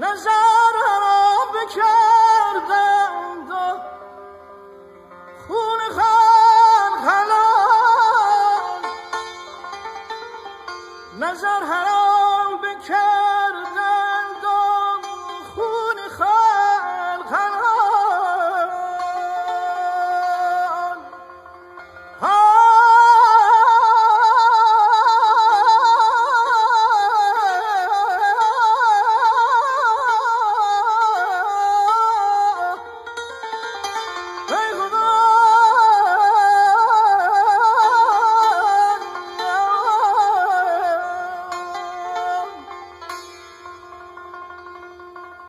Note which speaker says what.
Speaker 1: نظر را بکردم خون خان خلال. نظر را